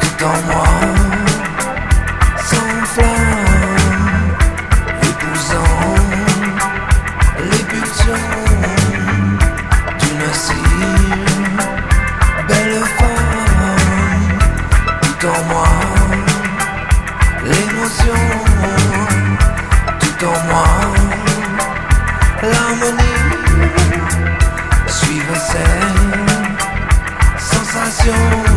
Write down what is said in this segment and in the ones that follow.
Tout en moi, sans flamme, les pulsions, tu me sais, belle femme, tout en moi, l'émotion, tout en moi, l'harmonie. 就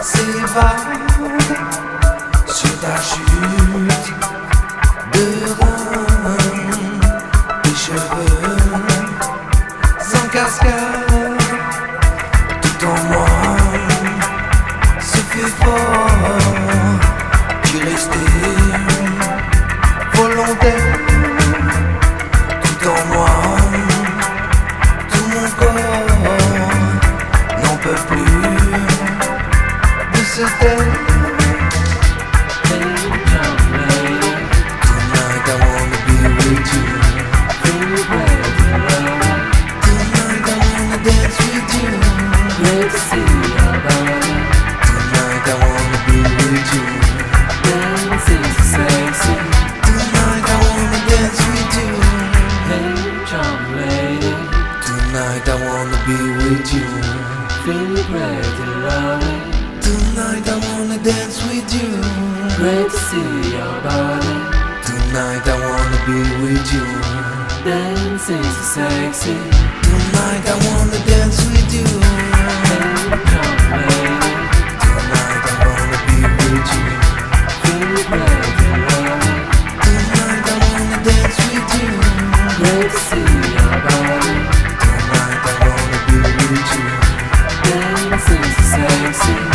C'est sur ta chute de reins tes cheveux sans casque tout en moi ce que je. wanna be with you. Feel you bright and lovely. Tonight I wanna dance with you. Great to see your body. Tonight I wanna be with you. Dancing so sexy. Tonight I wanna. silêncio